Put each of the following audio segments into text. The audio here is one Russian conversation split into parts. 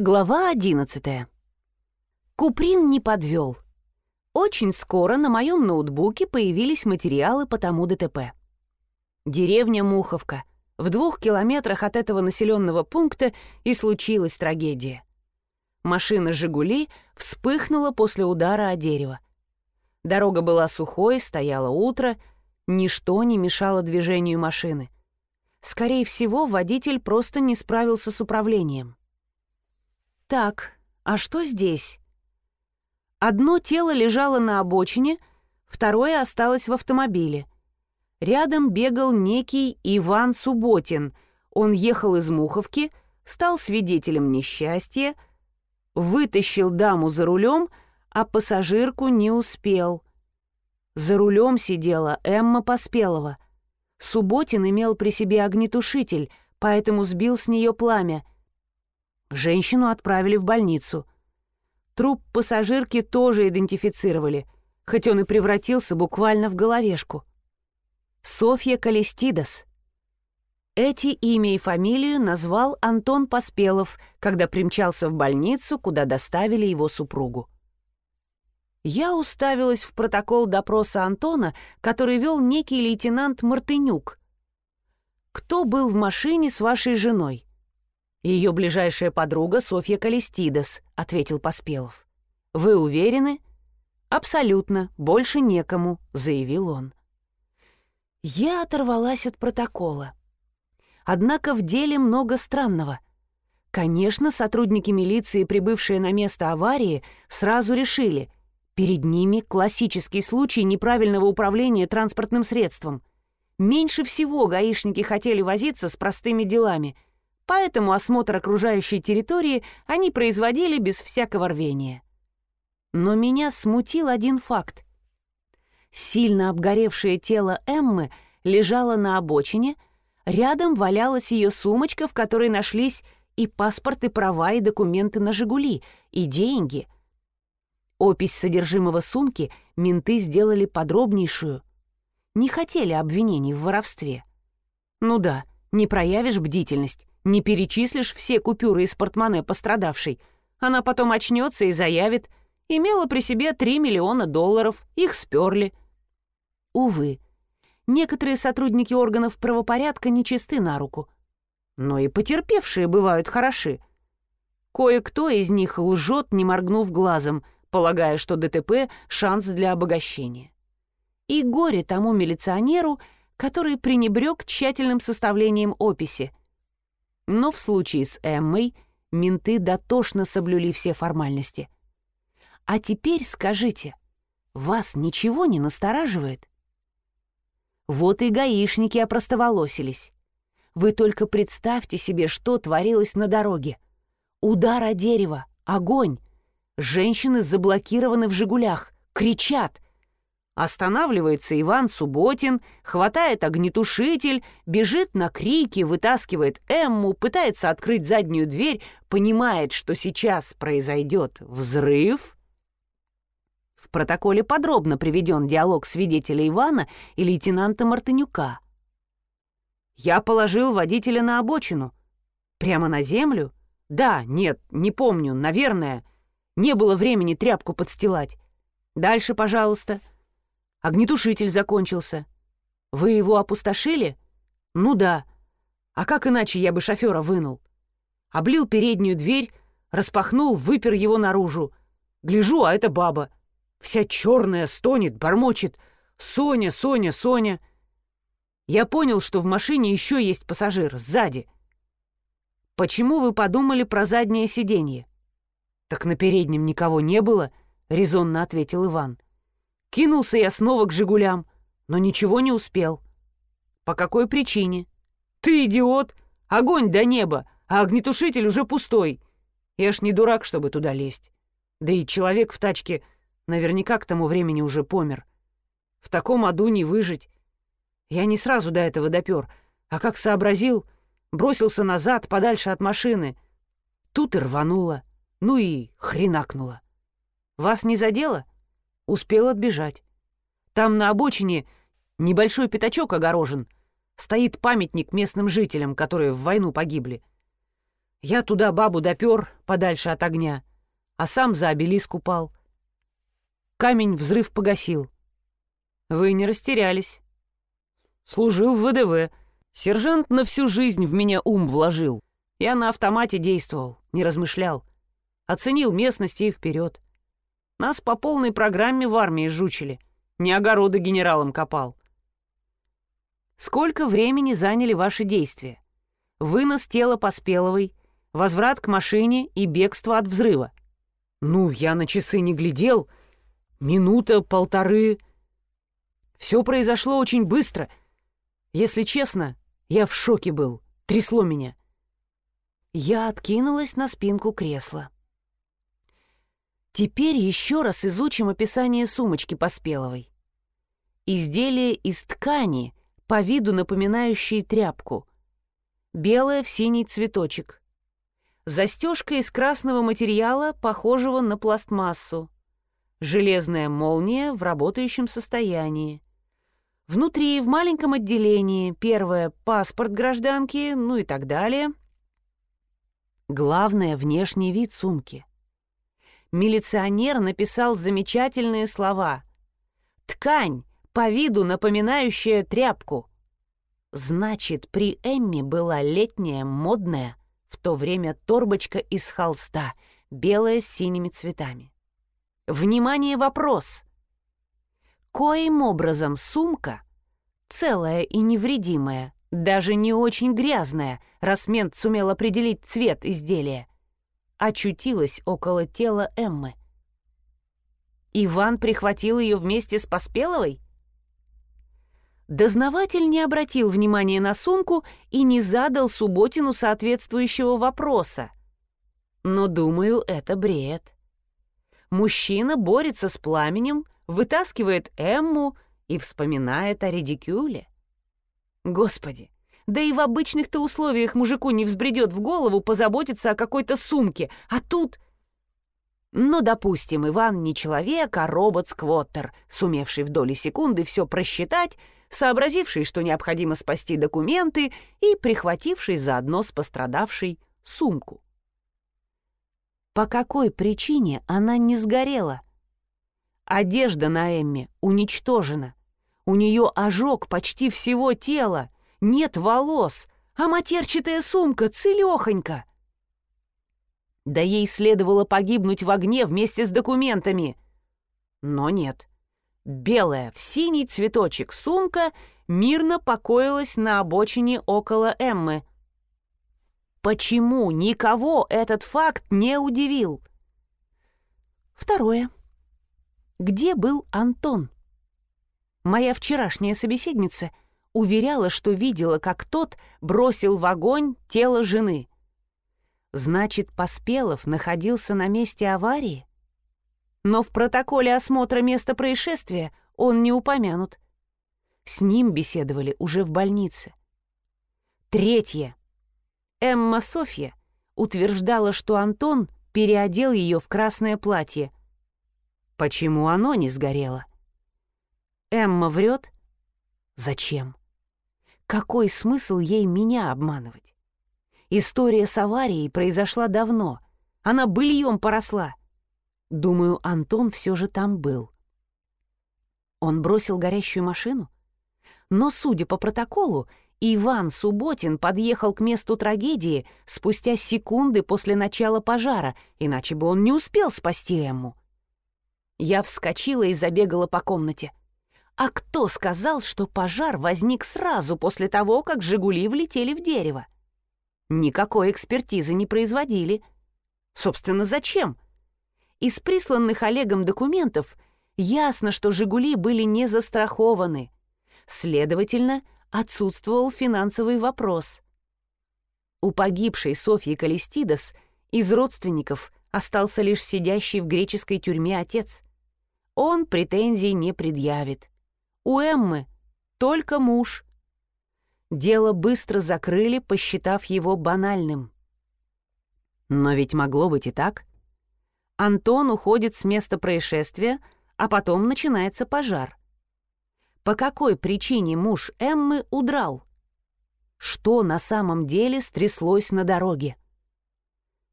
Глава 11. Куприн не подвел. Очень скоро на моем ноутбуке появились материалы по тому ДТП. Деревня Муховка. В двух километрах от этого населенного пункта и случилась трагедия. Машина «Жигули» вспыхнула после удара о дерево. Дорога была сухой, стояло утро, ничто не мешало движению машины. Скорее всего, водитель просто не справился с управлением. Так, а что здесь? Одно тело лежало на обочине, второе осталось в автомобиле. Рядом бегал некий Иван Субботин. Он ехал из Муховки, стал свидетелем несчастья, вытащил даму за рулем, а пассажирку не успел. За рулем сидела Эмма Поспелова. Субботин имел при себе огнетушитель, поэтому сбил с нее пламя — Женщину отправили в больницу. Труп пассажирки тоже идентифицировали, хоть он и превратился буквально в головешку. Софья Калистидас. Эти имя и фамилию назвал Антон Поспелов, когда примчался в больницу, куда доставили его супругу. Я уставилась в протокол допроса Антона, который вел некий лейтенант Мартынюк. «Кто был в машине с вашей женой?» «Ее ближайшая подруга Софья Калистидес», — ответил Поспелов. «Вы уверены?» «Абсолютно, больше некому», — заявил он. Я оторвалась от протокола. Однако в деле много странного. Конечно, сотрудники милиции, прибывшие на место аварии, сразу решили, перед ними классический случай неправильного управления транспортным средством. Меньше всего гаишники хотели возиться с простыми делами — поэтому осмотр окружающей территории они производили без всякого рвения. Но меня смутил один факт. Сильно обгоревшее тело Эммы лежало на обочине, рядом валялась ее сумочка, в которой нашлись и паспорт, и права, и документы на «Жигули», и деньги. Опись содержимого сумки менты сделали подробнейшую. Не хотели обвинений в воровстве. Ну да, не проявишь бдительность, не перечислишь все купюры из портмоне пострадавшей. Она потом очнется и заявит, имела при себе 3 миллиона долларов, их сперли. Увы, некоторые сотрудники органов правопорядка нечисты на руку. Но и потерпевшие бывают хороши. Кое-кто из них лжет, не моргнув глазом, полагая, что ДТП — шанс для обогащения. И горе тому милиционеру, который пренебрег тщательным составлением описи, но в случае с Эммой менты дотошно соблюли все формальности. А теперь скажите, вас ничего не настораживает? Вот и гаишники опростоволосились. Вы только представьте себе, что творилось на дороге. Удар о дерево, огонь. Женщины заблокированы в «Жигулях», кричат — Останавливается Иван Субботин, хватает огнетушитель, бежит на крики, вытаскивает Эмму, пытается открыть заднюю дверь, понимает, что сейчас произойдет взрыв. В протоколе подробно приведен диалог свидетеля Ивана и лейтенанта Мартынюка. «Я положил водителя на обочину. Прямо на землю? Да, нет, не помню, наверное. Не было времени тряпку подстилать. Дальше, пожалуйста». Огнетушитель закончился. Вы его опустошили? Ну да. А как иначе я бы шофера вынул? Облил переднюю дверь, распахнул, выпер его наружу. Гляжу, а это баба. Вся черная, стонет, бормочет. «Соня, Соня, Соня!» Я понял, что в машине еще есть пассажир, сзади. «Почему вы подумали про заднее сиденье?» «Так на переднем никого не было», — резонно ответил Иван. Кинулся я снова к «Жигулям», но ничего не успел. По какой причине? Ты идиот! Огонь до неба, а огнетушитель уже пустой. Я ж не дурак, чтобы туда лезть. Да и человек в тачке наверняка к тому времени уже помер. В таком аду не выжить. Я не сразу до этого допер, а как сообразил, бросился назад, подальше от машины. Тут и рвануло, ну и хренакнуло. Вас не задело? — Успел отбежать. Там на обочине небольшой пятачок огорожен. Стоит памятник местным жителям, которые в войну погибли. Я туда бабу допер подальше от огня, а сам за обелиск упал. Камень взрыв погасил. Вы не растерялись. Служил в ВДВ. Сержант на всю жизнь в меня ум вложил. Я на автомате действовал, не размышлял. Оценил местности и вперед. Нас по полной программе в армии жучили. Не огороды генералом копал. Сколько времени заняли ваши действия? Вынос тела Поспеловой, возврат к машине и бегство от взрыва. Ну, я на часы не глядел. Минута, полторы. Все произошло очень быстро. Если честно, я в шоке был. Трясло меня. Я откинулась на спинку кресла. Теперь еще раз изучим описание сумочки Поспеловой. Изделие из ткани, по виду напоминающее тряпку. Белое в синий цветочек. Застежка из красного материала, похожего на пластмассу. Железная молния в работающем состоянии. Внутри, в маленьком отделении, первое — паспорт гражданки, ну и так далее. Главное — внешний вид сумки. Милиционер написал замечательные слова. «Ткань, по виду напоминающая тряпку». Значит, при Эмми была летняя, модная, в то время торбочка из холста, белая с синими цветами. Внимание, вопрос! Коим образом сумка, целая и невредимая, даже не очень грязная, раз мент сумел определить цвет изделия, очутилась около тела Эммы. Иван прихватил ее вместе с Поспеловой? Дознаватель не обратил внимания на сумку и не задал Субботину соответствующего вопроса. Но, думаю, это бред. Мужчина борется с пламенем, вытаскивает Эмму и вспоминает о редикюле. Господи, да и в обычных-то условиях мужику не взбредет в голову позаботиться о какой-то сумке, а тут... Ну, допустим, Иван не человек, а робот-сквоттер, сумевший в доли секунды все просчитать, сообразивший, что необходимо спасти документы и прихвативший заодно с пострадавшей сумку. По какой причине она не сгорела? Одежда на Эмме уничтожена. У нее ожог почти всего тела, нет волос, а матерчатая сумка целехонька. Да ей следовало погибнуть в огне вместе с документами. Но нет. Белая, в синий цветочек сумка мирно покоилась на обочине около Эммы. Почему никого этот факт не удивил? Второе. Где был Антон? Моя вчерашняя собеседница уверяла, что видела, как тот бросил в огонь тело жены. Значит, Поспелов находился на месте аварии? Но в протоколе осмотра места происшествия он не упомянут. С ним беседовали уже в больнице. Третье. Эмма Софья утверждала, что Антон переодел ее в красное платье, Почему оно не сгорело? Эмма врет? Зачем? Какой смысл ей меня обманывать? История с аварией произошла давно. Она быльем поросла. Думаю, Антон все же там был. Он бросил горящую машину? Но, судя по протоколу, Иван Субботин подъехал к месту трагедии спустя секунды после начала пожара, иначе бы он не успел спасти Эмму. Я вскочила и забегала по комнате. А кто сказал, что пожар возник сразу после того, как «Жигули» влетели в дерево? Никакой экспертизы не производили. Собственно, зачем? Из присланных Олегом документов ясно, что «Жигули» были не застрахованы. Следовательно, отсутствовал финансовый вопрос. У погибшей Софьи Калистидас из родственников остался лишь сидящий в греческой тюрьме отец он претензий не предъявит. У Эммы только муж. Дело быстро закрыли, посчитав его банальным. Но ведь могло быть и так. Антон уходит с места происшествия, а потом начинается пожар. По какой причине муж Эммы удрал? Что на самом деле стряслось на дороге?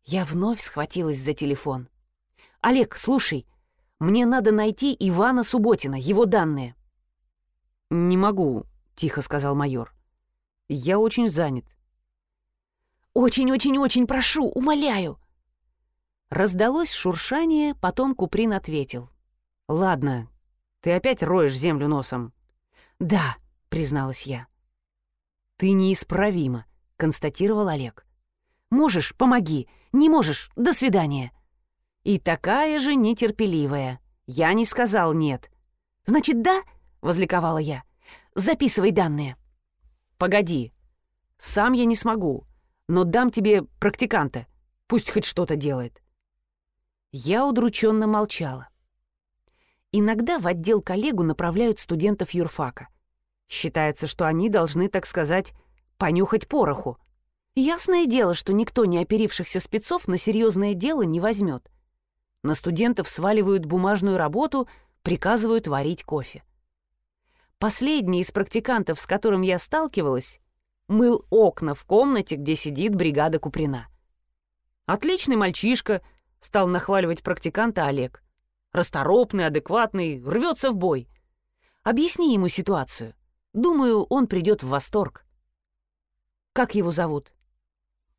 Я вновь схватилась за телефон. «Олег, слушай, мне надо найти Ивана Субботина, его данные». «Не могу», — тихо сказал майор. «Я очень занят». «Очень-очень-очень прошу, умоляю!» Раздалось шуршание, потом Куприн ответил. «Ладно, ты опять роешь землю носом?» «Да», — призналась я. «Ты неисправима», — констатировал Олег. «Можешь, помоги. Не можешь, до свидания». И такая же нетерпеливая. Я не сказал «нет». «Значит, да?» — возликовала я. «Записывай данные». «Погоди. Сам я не смогу, но дам тебе практиканта. Пусть хоть что-то делает». Я удрученно молчала. Иногда в отдел коллегу направляют студентов юрфака. Считается, что они должны, так сказать, понюхать пороху. Ясное дело, что никто не оперившихся спецов на серьезное дело не возьмет. На студентов сваливают бумажную работу, приказывают варить кофе. Последний из практикантов, с которым я сталкивалась, мыл окна в комнате, где сидит бригада Куприна. «Отличный мальчишка», — стал нахваливать практиканта Олег. «Расторопный, адекватный, рвется в бой. Объясни ему ситуацию. Думаю, он придет в восторг». «Как его зовут?»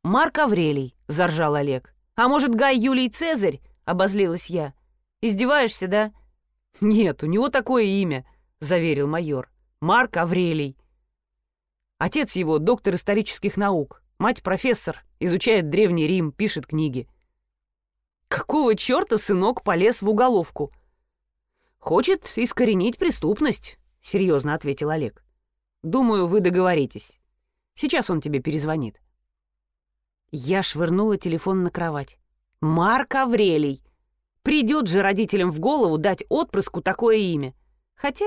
«Марк Аврелий», — заржал Олег. «А может, Гай Юлий Цезарь?» — обозлилась я. «Издеваешься, да?» «Нет, у него такое имя», — заверил майор. «Марк Аврелий». Отец его — доктор исторических наук, мать — профессор, изучает Древний Рим, пишет книги. Какого черта сынок полез в уголовку? Хочет искоренить преступность, серьезно ответил Олег. Думаю, вы договоритесь. Сейчас он тебе перезвонит. Я швырнула телефон на кровать. Марк Аврелий. Придет же родителям в голову дать отпрыску такое имя. Хотя,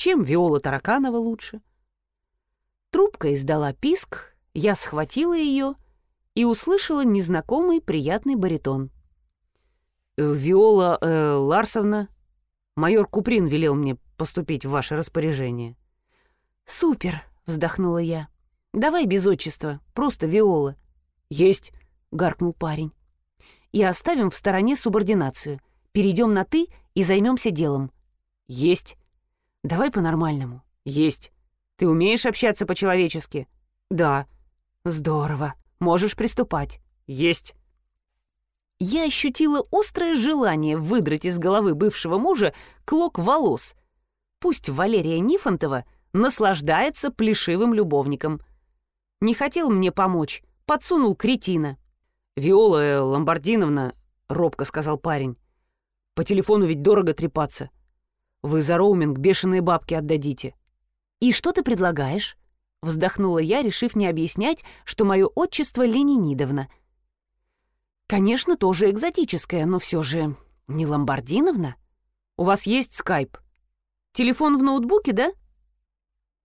чем Виола Тараканова лучше? Трубка издала писк, я схватила ее и услышала незнакомый приятный баритон. «Виола э, Ларсовна, майор Куприн велел мне поступить в ваше распоряжение». «Супер!» — вздохнула я. «Давай без отчества, просто Виола». «Есть!» — гаркнул парень. «И оставим в стороне субординацию. Перейдем на «ты» и займемся делом». «Есть!» «Давай по-нормальному». «Есть!» «Ты умеешь общаться по-человечески?» «Да». «Здорово. Можешь приступать». «Есть!» Я ощутила острое желание выдрать из головы бывшего мужа клок волос. Пусть Валерия Нифонтова наслаждается плешивым любовником. Не хотел мне помочь, подсунул кретина. «Виола Ломбардиновна», — робко сказал парень, — «по телефону ведь дорого трепаться. Вы за роуминг бешеные бабки отдадите». «И что ты предлагаешь?» — вздохнула я, решив не объяснять, что мое отчество Ленинидовна. «Конечно, тоже экзотическое, но все же не Ломбардиновна. У вас есть скайп? Телефон в ноутбуке, да?»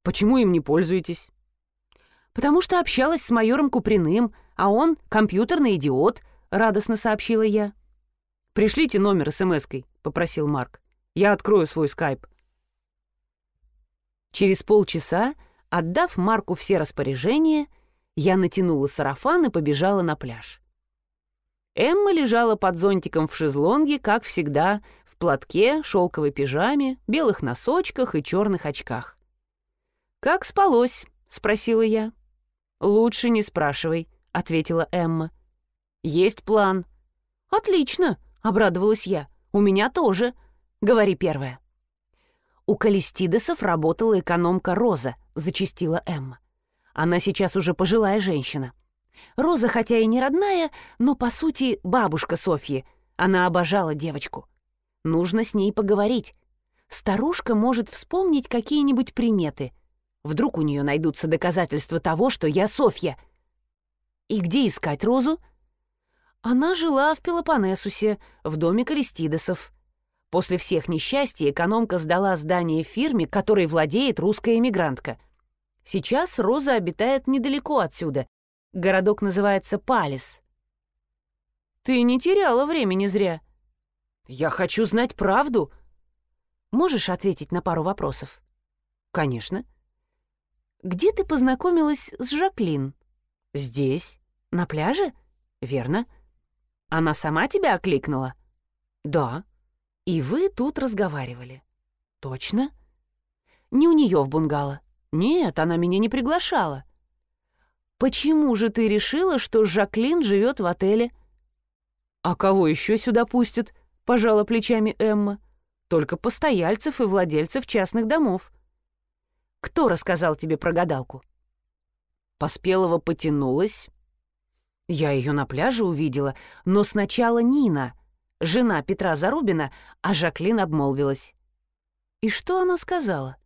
«Почему им не пользуетесь?» «Потому что общалась с майором Куприным, а он компьютерный идиот», — радостно сообщила я. «Пришлите номер смс-кой», — попросил Марк. «Я открою свой скайп». Через полчаса, отдав Марку все распоряжения, я натянула сарафан и побежала на пляж. Эмма лежала под зонтиком в шезлонге, как всегда, в платке, шелковой пижаме, белых носочках и черных очках. «Как спалось?» — спросила я. «Лучше не спрашивай», — ответила Эмма. «Есть план». «Отлично», — обрадовалась я. «У меня тоже. Говори первое». «У Калистидесов работала экономка Роза», — зачастила Эмма. «Она сейчас уже пожилая женщина. Роза хотя и не родная, но, по сути, бабушка Софьи. Она обожала девочку. Нужно с ней поговорить. Старушка может вспомнить какие-нибудь приметы. Вдруг у нее найдутся доказательства того, что я Софья. И где искать Розу? Она жила в Пелопоннесусе, в доме Калистидесов. После всех несчастий экономка сдала здание фирме, которой владеет русская эмигрантка. Сейчас Роза обитает недалеко отсюда. Городок называется Палис. Ты не теряла времени зря. Я хочу знать правду. Можешь ответить на пару вопросов? Конечно. Где ты познакомилась с Жаклин? Здесь. На пляже? Верно. Она сама тебя окликнула? Да. И вы тут разговаривали? Точно? Не у нее в бунгало? Нет, она меня не приглашала. Почему же ты решила, что Жаклин живет в отеле? А кого еще сюда пустят? Пожала плечами Эмма. Только постояльцев и владельцев частных домов. Кто рассказал тебе про гадалку? Поспелова потянулась. Я ее на пляже увидела, но сначала Нина, жена Петра Зарубина, а Жаклин обмолвилась. И что она сказала?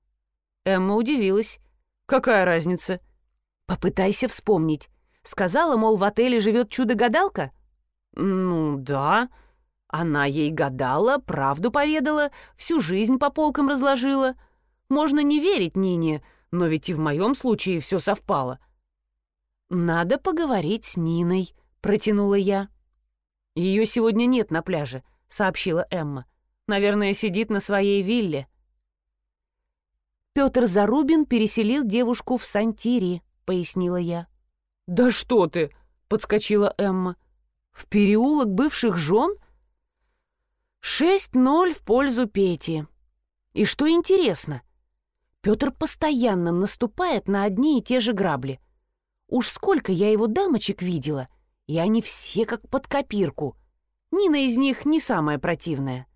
Эмма удивилась. Какая разница? Попытайся вспомнить. Сказала, мол, в отеле живет чудо-гадалка? Ну, да. Она ей гадала, правду поведала, всю жизнь по полкам разложила. Можно не верить Нине, но ведь и в моем случае все совпало. «Надо поговорить с Ниной», — протянула я. Ее сегодня нет на пляже», — сообщила Эмма. «Наверное, сидит на своей вилле». Петр Зарубин переселил девушку в Сантири пояснила я. «Да что ты!» — подскочила Эмма. «В переулок бывших жен?» «Шесть ноль в пользу Пети. И что интересно, Петр постоянно наступает на одни и те же грабли. Уж сколько я его дамочек видела, и они все как под копирку. Нина из них не самая противная.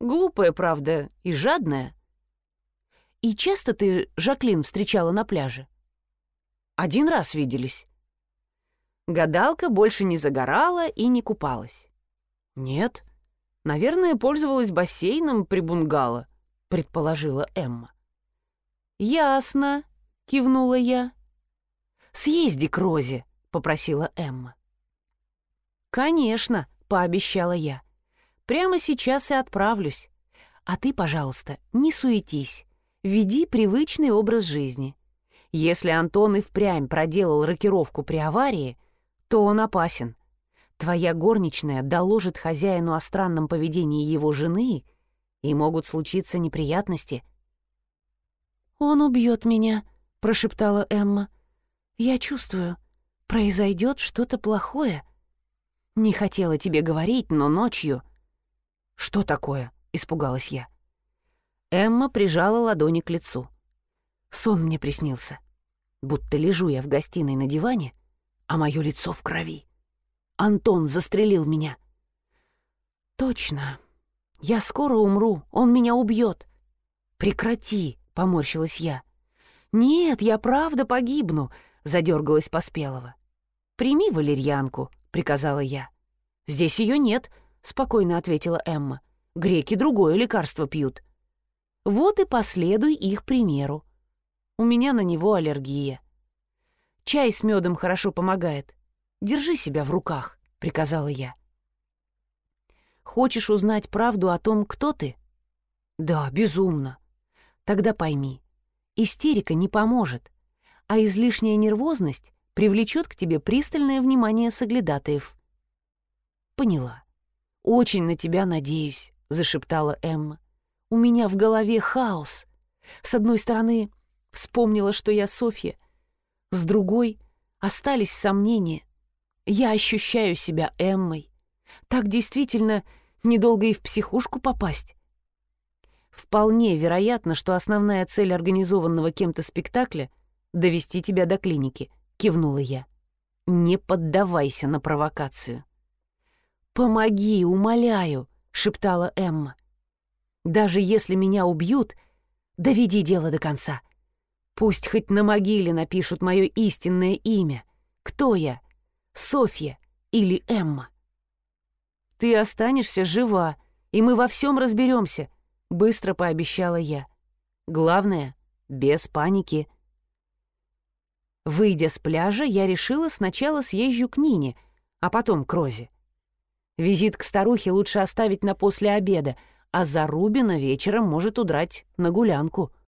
Глупая, правда, и жадная. И часто ты Жаклин встречала на пляже? Один раз виделись. Гадалка больше не загорала и не купалась. Нет. Наверное, пользовалась бассейном при бунгало, предположила Эмма. Ясно, кивнула я. Съезди к Розе, попросила Эмма. Конечно, пообещала я. Прямо сейчас и отправлюсь. А ты, пожалуйста, не суетись. Веди привычный образ жизни. Если Антон и впрямь проделал рокировку при аварии, то он опасен. Твоя горничная доложит хозяину о странном поведении его жены, и могут случиться неприятности. «Он убьет меня», — прошептала Эмма. «Я чувствую, произойдет что-то плохое. Не хотела тебе говорить, но ночью...» «Что такое?» — испугалась я. Эмма прижала ладони к лицу. Сон мне приснился. Будто лежу я в гостиной на диване, а мое лицо в крови. Антон застрелил меня. Точно. Я скоро умру, он меня убьет. Прекрати, поморщилась я. Нет, я правда погибну, задергалась Поспелова. Прими валерьянку, приказала я. Здесь ее нет, спокойно ответила Эмма. Греки другое лекарство пьют. Вот и последуй их примеру. У меня на него аллергия. Чай с медом хорошо помогает. Держи себя в руках, приказала я. Хочешь узнать правду о том, кто ты? Да, безумно. Тогда пойми, истерика не поможет, а излишняя нервозность привлечет к тебе пристальное внимание соглядатаев. Поняла. Очень на тебя надеюсь, зашептала Эмма. У меня в голове хаос. С одной стороны, Вспомнила, что я Софья. С другой остались сомнения. Я ощущаю себя Эммой. Так действительно недолго и в психушку попасть. Вполне вероятно, что основная цель организованного кем-то спектакля — довести тебя до клиники, кивнула я. Не поддавайся на провокацию. «Помоги, умоляю», — шептала Эмма. «Даже если меня убьют, доведи дело до конца. Пусть хоть на могиле напишут мое истинное имя. Кто я? Софья или Эмма? Ты останешься жива, и мы во всем разберемся, быстро пообещала я. Главное, без паники. Выйдя с пляжа, я решила сначала съезжу к Нине, а потом к Розе. Визит к старухе лучше оставить на после обеда, а Зарубина вечером может удрать на гулянку.